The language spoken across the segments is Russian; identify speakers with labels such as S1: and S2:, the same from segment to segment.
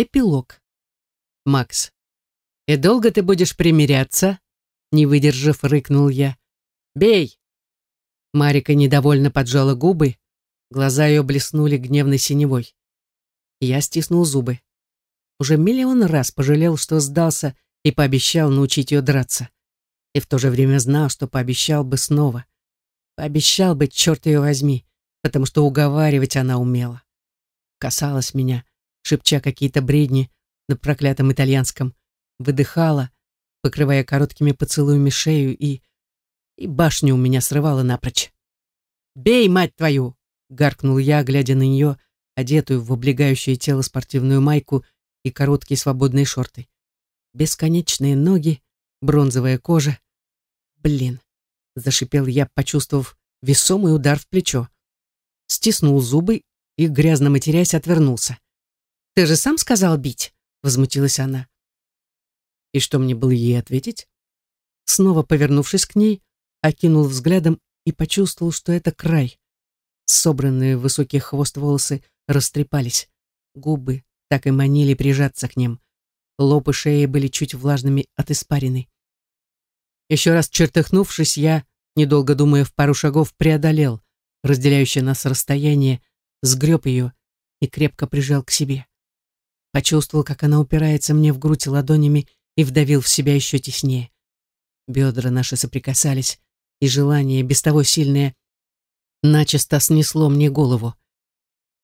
S1: Эпилог. Макс. «И долго ты будешь примиряться?» Не выдержав, рыкнул я. «Бей!» Марика недовольно поджала губы, глаза ее блеснули гневной синевой. Я стиснул зубы. Уже миллион раз пожалел, что сдался и пообещал научить ее драться. И в то же время знал, что пообещал бы снова. Пообещал бы, черт ее возьми, потому что уговаривать она умела. Касалась меня, шепча какие-то бредни на проклятом итальянском, выдыхала, покрывая короткими поцелуями шею и... и башню у меня срывала напрочь. «Бей, мать твою!» — гаркнул я, глядя на нее, одетую в облегающее тело спортивную майку и короткие свободные шорты. Бесконечные ноги, бронзовая кожа. Блин, зашипел я, почувствовав весомый удар в плечо. Стиснул зубы и, грязно матерясь, отвернулся. «Ты же сам сказал бить?» — возмутилась она. И что мне было ей ответить? Снова повернувшись к ней, окинул взглядом и почувствовал, что это край. Собранные в высокий хвост волосы растрепались. Губы так и манили прижаться к ним. Лоб и шея были чуть влажными от испарины. Еще раз чертыхнувшись, я, недолго думая, в пару шагов преодолел разделяющее нас расстояние, сгреб ее и крепко прижал к себе. Почувствовал, как она упирается мне в грудь ладонями и вдавил в себя еще теснее. Бедра наши соприкасались, и желание, без того сильное, начисто снесло мне голову.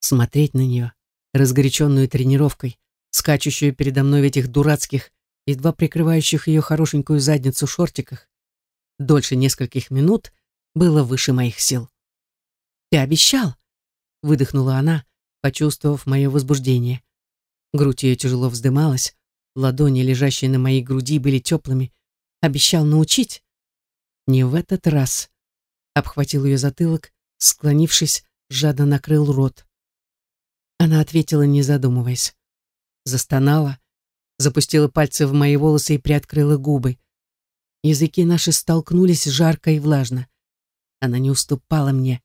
S1: Смотреть на нее, разгоряченную тренировкой, скачущую передо мной в этих дурацких, едва прикрывающих ее хорошенькую задницу шортиках, дольше нескольких минут было выше моих сил. «Ты обещал?» — выдохнула она, почувствовав мое возбуждение. Грудь ее тяжело вздымалась, ладони, лежащие на моей груди, были теплыми. «Обещал научить?» «Не в этот раз», — обхватил ее затылок, склонившись, жадно накрыл рот. Она ответила, не задумываясь. Застонала, запустила пальцы в мои волосы и приоткрыла губы. Языки наши столкнулись жарко и влажно. Она не уступала мне,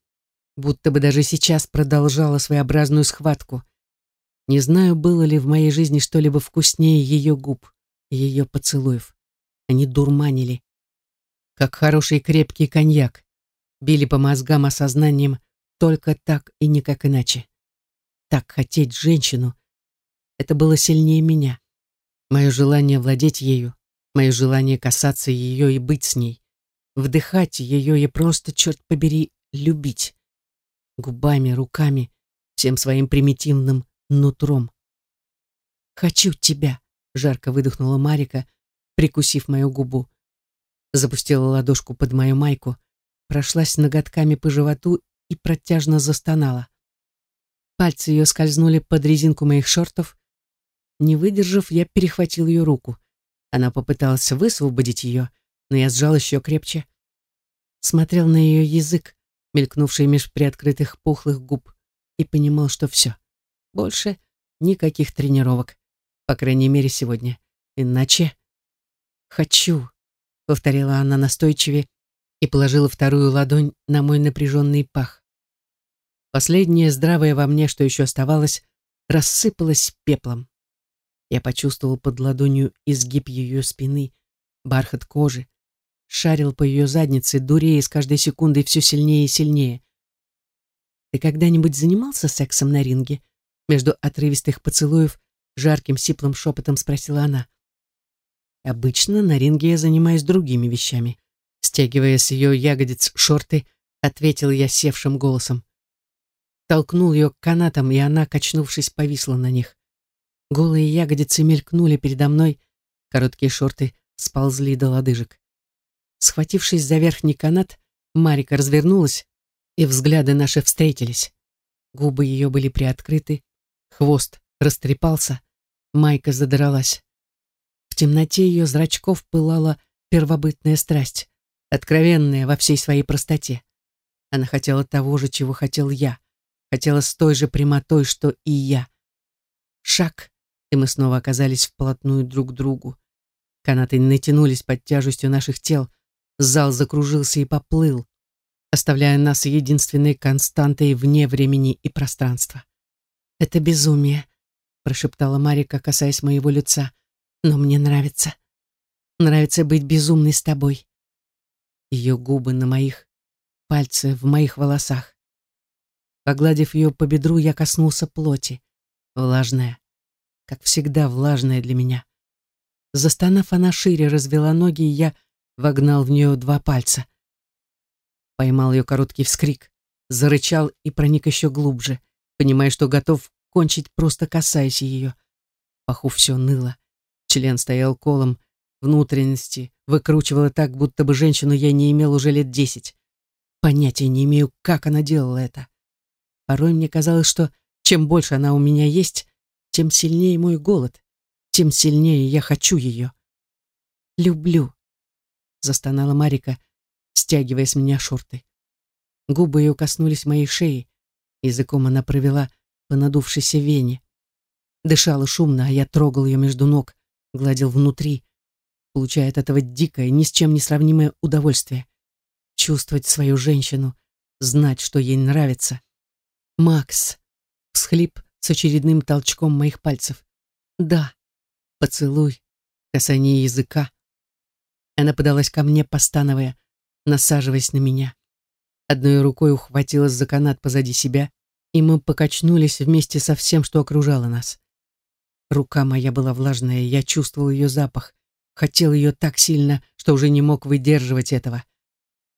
S1: будто бы даже сейчас продолжала своеобразную схватку. Не знаю, было ли в моей жизни что-либо вкуснее ее губ, ее поцелуев. Они дурманили, как хороший крепкий коньяк, били по мозгам осознанием только так и никак иначе. Так хотеть женщину — это было сильнее меня. Мое желание владеть ею, мое желание касаться ее и быть с ней, вдыхать ее и просто, черт побери, любить. Губами, руками, всем своим примитивным нутром. «Хочу тебя», — жарко выдохнула Марика, прикусив мою губу. Запустила ладошку под мою майку, прошлась ноготками по животу и протяжно застонала. Пальцы ее скользнули под резинку моих шортов, не выдержав, я перехватил ее руку. Она попыталась высвободить ее, но я сжал еще крепче. Смотрел на ее язык, мелькнувший меж приоткрытых пухлых губ, и понимал, что все. Больше никаких тренировок. По крайней мере, сегодня. Иначе... «Хочу», — повторила она настойчивее и положила вторую ладонь на мой напряженный пах. Последнее здравое во мне, что еще оставалось, рассыпалось пеплом. Я почувствовал под ладонью изгиб ее спины, бархат кожи, шарил по ее заднице, дурея с каждой секундой все сильнее и сильнее. «Ты когда-нибудь занимался сексом на ринге?» Между отрывистых поцелуев жарким сиплым шепотом спросила она. «Обычно на ринге я занимаюсь другими вещами». Стягивая с ее ягодиц шорты, ответил я севшим голосом. Толкнул ее к канатам, и она, качнувшись, повисла на них. Голые ягодицы мелькнули передо мной, короткие шорты сползли до лодыжек. Схватившись за верхний канат, Марика развернулась, и взгляды наши встретились. Губы ее были приоткрыты, хвост растрепался, майка задралась. В темноте ее зрачков пылала первобытная страсть, откровенная во всей своей простоте. Она хотела того же, чего хотел я, хотела с той же прямотой, что и я. Шаг, и мы снова оказались вплотную друг к другу. Канаты натянулись под тяжестью наших тел, зал закружился и поплыл, оставляя нас единственной константой вне времени и пространства. «Это безумие», — прошептала Марика, касаясь моего лица. «Но мне нравится. Нравится быть безумной с тобой». Ее губы на моих, пальцы в моих волосах. Погладив ее по бедру, я коснулся плоти. Влажная. Как всегда, влажная для меня. Застонав, она шире развела ноги, и я вогнал в нее два пальца. Поймал ее короткий вскрик, зарычал и проник еще глубже, понимая, что готов кончить, просто касаясь ее. Паху все ныло. Член стоял колом, внутренности выкручивала так, будто бы женщину я не имел уже лет десять. Понятия не имею, как она делала это. Порой мне казалось, что чем больше она у меня есть, тем сильнее мой голод, тем сильнее я хочу ее. «Люблю», — застонала Марика, стягивая с меня шорты. Губы ее коснулись моей шеи, языком она провела по надувшейся вене. Дышала шумно, а я трогал ее между ног, гладил внутри, получая от этого дикое, ни с чем не сравнимое удовольствие. Чувствовать свою женщину, знать, что ей нравится. «Макс!» — всхлип с очередным толчком моих пальцев. «Да!» — поцелуй, касание языка. Она подалась ко мне, постановая, насаживаясь на меня. Одной рукой ухватилась за канат позади себя, и мы покачнулись вместе со всем, что окружало нас. Рука моя была влажная, я чувствовал ее запах, хотел ее так сильно, что уже не мог выдерживать этого.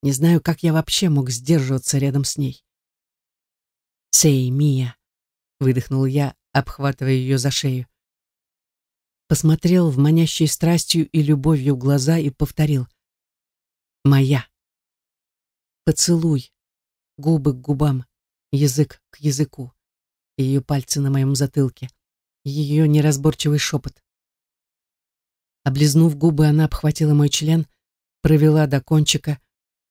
S1: Не знаю, как я вообще мог сдерживаться рядом с ней. «Сей, Мия!» — выдохнул я, обхватывая ее за шею. Посмотрел в манящей страстью и любовью глаза и повторил. «Моя!» Поцелуй, губы к губам, язык к языку, ее пальцы на моем затылке, ее неразборчивый шепот. Облизнув губы, она обхватила мой член, провела до кончика,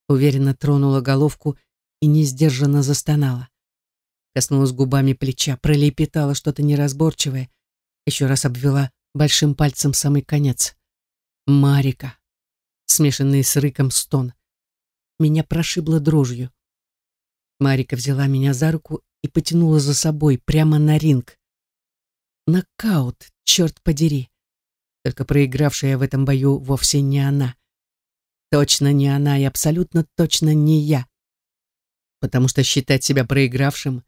S1: уверенно тронула головку и несдержанно застонала. Коснулась губами плеча, пролепетала что-то неразборчивое, еще раз обвела большим пальцем самый конец. Марика, смешанный с рыком стон. Меня прошибло дрожью. Марика взяла меня за руку и потянула за собой прямо на ринг. Нокаут, черт подери. Только проигравшая в этом бою вовсе не она. Точно не она и абсолютно точно не я. Потому что считать себя проигравшим,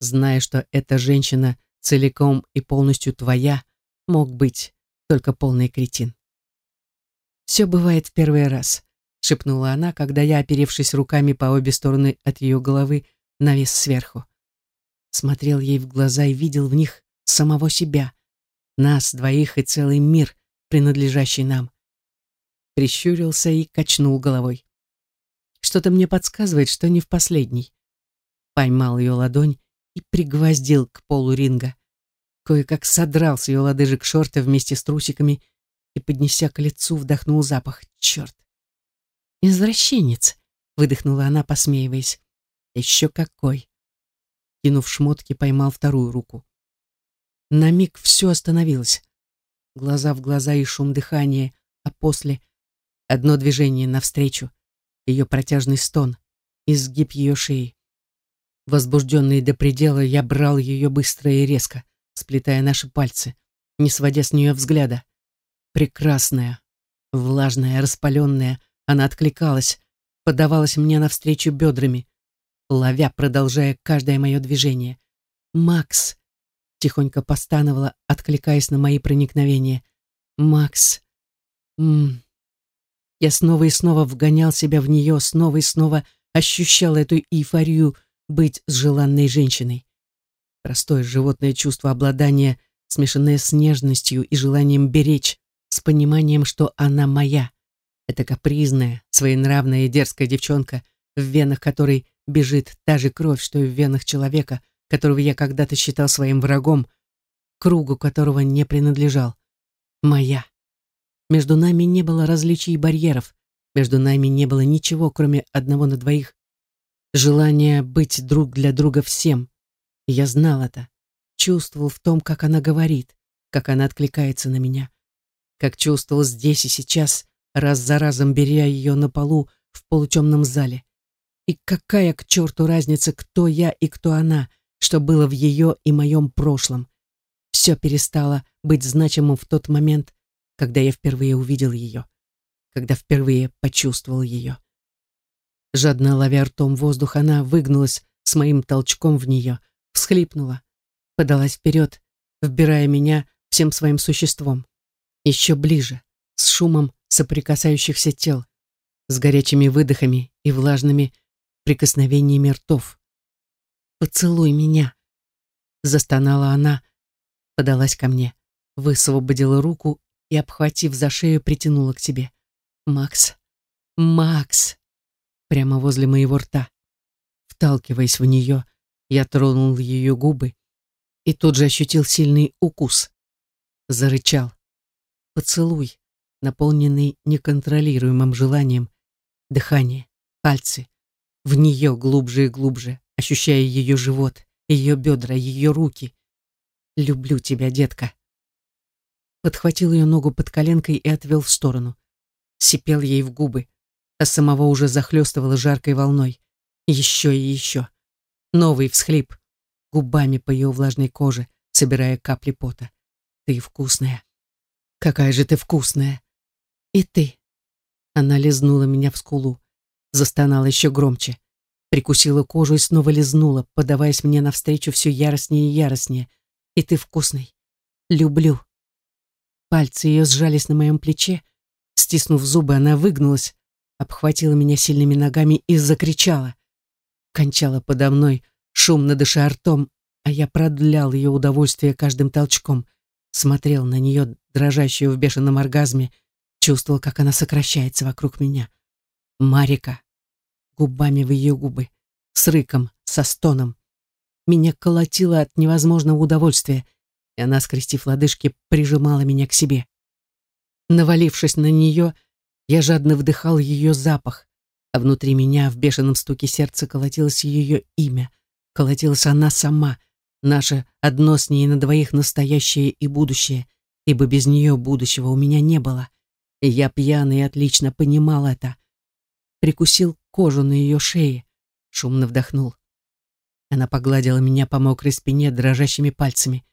S1: зная, что эта женщина целиком и полностью твоя, мог быть только полный кретин. Все бывает в первый раз шепнула она, когда я, оперевшись руками по обе стороны от ее головы, навис сверху. Смотрел ей в глаза и видел в них самого себя, нас двоих и целый мир, принадлежащий нам. Прищурился и качнул головой. Что-то мне подсказывает, что не в последний. Поймал ее ладонь и пригвоздил к полу ринга. Кое-как содрал с ее лодыжек шорты вместе с трусиками и, поднеся к лицу, вдохнул запах. Черт! «Извращенец!» — выдохнула она, посмеиваясь. «Еще какой!» Кинув шмотки, поймал вторую руку. На миг все остановилось. Глаза в глаза и шум дыхания, а после — одно движение навстречу, ее протяжный стон, изгиб ее шеи. Возбужденный до предела, я брал ее быстро и резко, сплетая наши пальцы, не сводя с нее взгляда. Прекрасная, влажная, распаленная, она откликалась, подавалась мне навстречу бедрами, ловя, продолжая каждое мое движение. «Макс!» — тихонько постановала, откликаясь на мои проникновения. «Макс!» М -м. Я снова и снова вгонял себя в нее, снова и снова ощущал эту эйфорию быть с желанной женщиной. Простое животное чувство обладания, смешанное с нежностью и желанием беречь, с пониманием, что она моя. Эта капризная, своенравная и дерзкая девчонка, в венах которой бежит та же кровь, что и в венах человека, которого я когда-то считал своим врагом, кругу которого не принадлежал. Моя. Между нами не было различий и барьеров, между нами не было ничего, кроме одного на двоих. Желания быть друг для друга всем. Я знал это, чувствовал в том, как она говорит, как она откликается на меня, как чувствовал здесь и сейчас, раз за разом беря ее на полу в полутемном зале. И какая к черту разница, кто я и кто она, что было в ее и моем прошлом? все перестало быть значимым в тот момент, когда я впервые увидел ее, когда впервые почувствовал ее. Жадно ловя ртом воздух, она выгнулась с моим толчком в нее, всхлипнула, подалась вперед, вбирая меня всем своим существом. Еще ближе, с шумом соприкасающихся тел, с горячими выдохами и влажными прикосновениями ртов. «Поцелуй меня!» Застонала она, подалась ко мне, высвободила руку и, обхватив за шею, притянула к себе. «Макс! Макс!» Прямо возле моего рта. Вталкиваясь в нее, я тронул ее губы и тут же ощутил сильный укус. Зарычал. Поцелуй, наполненный неконтролируемым желанием, дыхание, пальцы. В нее глубже и глубже, ощущая ее живот, ее бедра, ее руки. «Люблю тебя, детка». Подхватил ее ногу под коленкой и отвел в сторону. Сипел ей в губы, а самого уже захлестывало жаркой волной. Еще и еще. Новый всхлип, губами по ее влажной коже, собирая капли пота. «Ты вкусная». «Какая же ты вкусная!» «И ты!» Она лизнула меня в скулу, застонала еще громче, прикусила кожу и снова лизнула, подаваясь мне навстречу все яростнее и яростнее. «И ты вкусный! Люблю!» Пальцы ее сжались на моем плече, стиснув зубы, она выгнулась, обхватила меня сильными ногами и закричала. Кончала подо мной, шумно дыша ртом, а я продлял ее удовольствие каждым толчком, смотрел на нее, дрожащую в бешеном оргазме, чувствовал, как она сокращается вокруг меня. Марика. Губами в ее губы. С рыком, со стоном. Меня колотило от невозможного удовольствия, и она, скрестив лодыжки, прижимала меня к себе. Навалившись на нее, я жадно вдыхал ее запах, а внутри меня в бешеном стуке сердца колотилось ее имя. Колотилась она сама, наше одно с ней на двоих настоящее и будущее, ибо без нее будущего у меня не было. И я пьяный отлично понимал это. Прикусил кожу на ее шее, шумно вдохнул. Она погладила меня по мокрой спине дрожащими пальцами.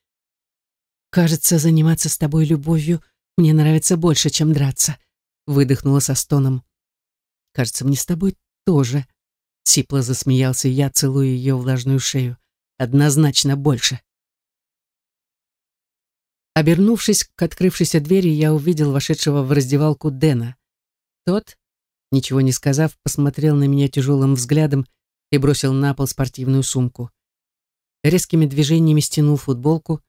S1: «Кажется, заниматься с тобой любовью мне нравится больше, чем драться», выдохнула со стоном. «Кажется, мне с тобой тоже», сипло засмеялся я, целуя ее влажную шею. «Однозначно больше». Обернувшись к открывшейся двери, я увидел вошедшего в раздевалку Дэна. Тот, ничего не сказав, посмотрел на меня тяжелым взглядом и бросил на пол спортивную сумку. Резкими движениями стянул футболку.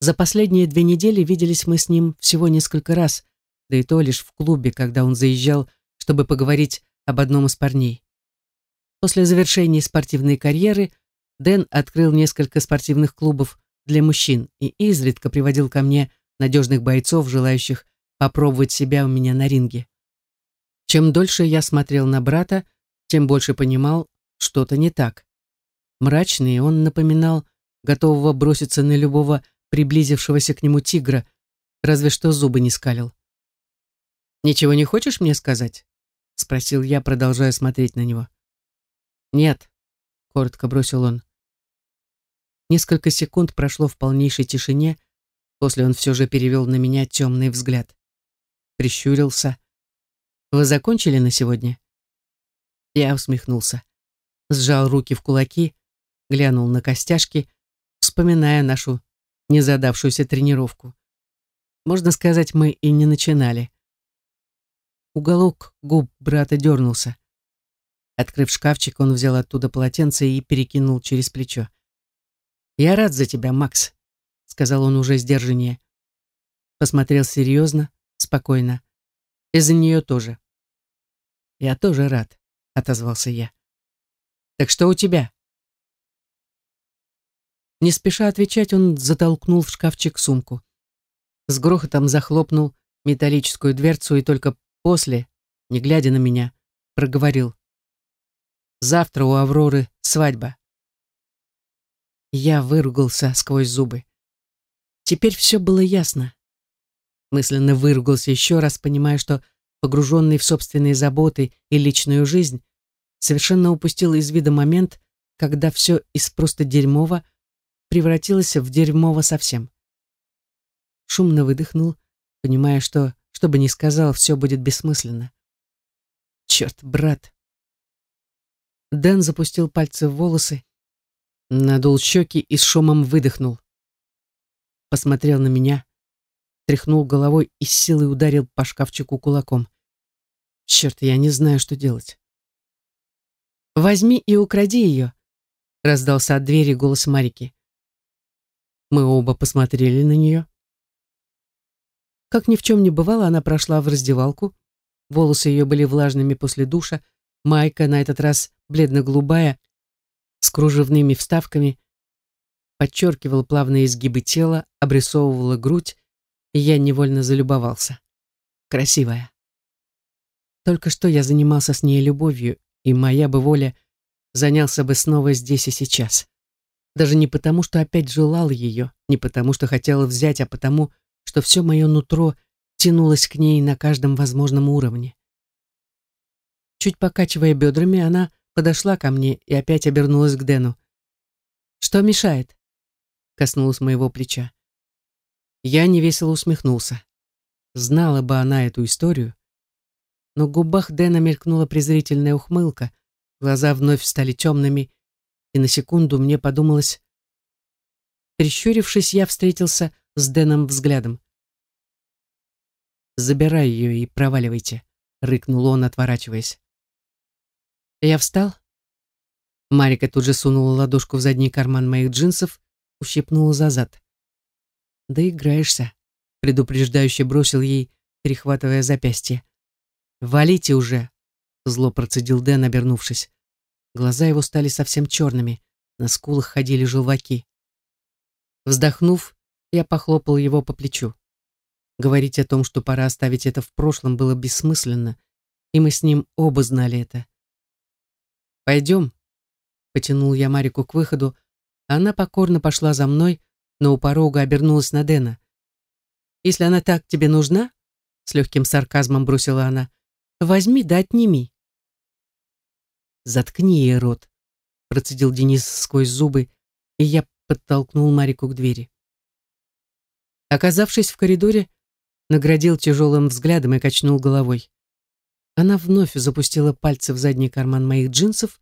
S1: За последние две недели виделись мы с ним всего несколько раз, да и то лишь в клубе, когда он заезжал, чтобы поговорить об одном из парней. После завершения спортивной карьеры Дэн открыл несколько спортивных клубов для мужчин и изредка приводил ко мне надежных бойцов, желающих попробовать себя у меня на ринге. Чем дольше я смотрел на брата, тем больше понимал, что-то не так. Мрачный он напоминал готового броситься на любого приблизившегося к нему тигра, разве что зубы не скалил. «Ничего не хочешь мне сказать?» — спросил я, продолжая смотреть на него. «Нет», — коротко бросил он. Несколько секунд прошло в полнейшей тишине, после он все же перевел на меня темный взгляд. Прищурился. «Вы закончили на сегодня?» Я усмехнулся. Сжал руки в кулаки, глянул на костяшки, вспоминая нашу незадавшуюся тренировку. Можно сказать, мы и не начинали. Уголок губ брата дернулся. Открыв шкафчик, он взял оттуда полотенце и перекинул через плечо. «Я рад за тебя, Макс», — сказал он уже сдержаннее. Посмотрел серьезно, спокойно. «И нее тоже». «Я тоже рад», — отозвался я. «Так что у тебя?» Не спеша отвечать, он затолкнул в шкафчик сумку. С грохотом захлопнул металлическую дверцу и только после, не глядя на меня, проговорил. «Завтра у Авроры свадьба. Я выругался сквозь зубы. Теперь все было ясно. Мысленно выругался еще раз, понимая, что, погруженный в собственные заботы и личную жизнь, совершенно упустил из вида момент, когда все из просто дерьмого превратилась в дерьмово совсем. Шумно выдохнул, понимая, что, что бы ни сказал, все будет бессмысленно. Черт, брат. Дэн запустил пальцы в волосы, надул щеки и с шумом выдохнул. Посмотрел на меня, тряхнул головой и с силой ударил по шкафчику кулаком. Черт, я не знаю, что делать. «Возьми и укради ее», — раздался от двери голос Марики. Мы оба посмотрели на нее. Как ни в чем не бывало, она прошла в раздевалку. Волосы ее были влажными после душа, майка на этот раз бледно-голубая, с кружевными вставками, подчеркивала плавные изгибы тела, обрисовывала грудь, и я невольно залюбовался. Красивая. Только что я занимался с ней любовью, и моя бы воля занялся бы снова здесь и сейчас. Даже не потому, что опять желал ее, не потому, что хотел взять, а потому, что все мое нутро тянулось к ней на каждом возможном уровне. Чуть покачивая бедрами, она подошла ко мне и опять обернулась к Дэну. «Что мешает?» Коснулась моего плеча. Я невесело усмехнулся. Знала бы она эту историю, но в губах Дэна мелькнула презрительная ухмылка, глаза вновь стали темными, и на секунду мне подумалось... Прищурившись, я встретился с Дэном взглядом. «Забирай ее и проваливайте», — рыкнул он, отворачиваясь. Я встал. Марика тут же сунула ладошку в задний карман моих джинсов, ущипнула за зад. «Да играешься», — предупреждающе бросил ей, перехватывая запястье. «Валите уже!» — зло процедил Дэн, обернувшись. Глаза его стали совсем черными, на скулах ходили желваки. Вздохнув, я похлопал его по плечу. Говорить о том, что пора оставить это в прошлом, было бессмысленно, и мы с ним оба знали это. «Пойдем», — потянул я Марику к выходу, она покорно пошла за мной, но у порога обернулась на Дэна. «Если она так тебе нужна», — с легким сарказмом бросила она, Возьми да отними. Заткни ей рот, процедил Денис сквозь зубы, и я подтолкнул Марику к двери. Оказавшись в коридоре, наградил тяжелым взглядом и качнул головой. Она вновь запустила пальцы в задний карман моих джинсов,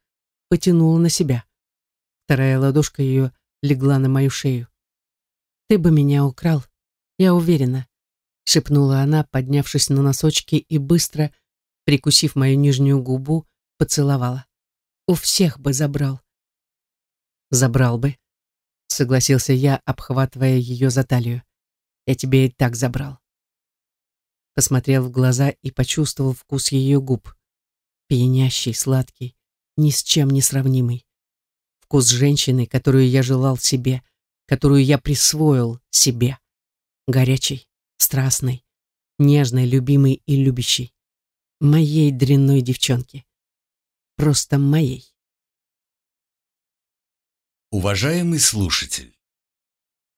S1: потянула на себя. Вторая ладошка ее легла на мою шею. «Ты бы меня украл, я уверена», — шепнула она, поднявшись на носочки и быстро, прикусив мою нижнюю губу, поцеловала. У всех бы забрал. Забрал бы, согласился я, обхватывая ее за талию. Я тебе и так забрал. Посмотрел в глаза и почувствовал вкус ее губ. Пьянящий, сладкий, ни с чем не сравнимый. Вкус женщины, которую я желал себе, которую я присвоил себе. Горячий, страстный, нежный, любимый и любящий моей дрянной девчонки. Просто моей.
S2: Уважаемый слушатель,